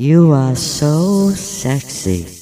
You are so sexy.